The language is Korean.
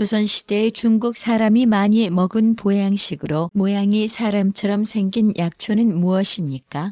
조선시대에 중국 사람이 많이 먹은 보양식으로 모양이 사람처럼 생긴 약초는 무엇입니까?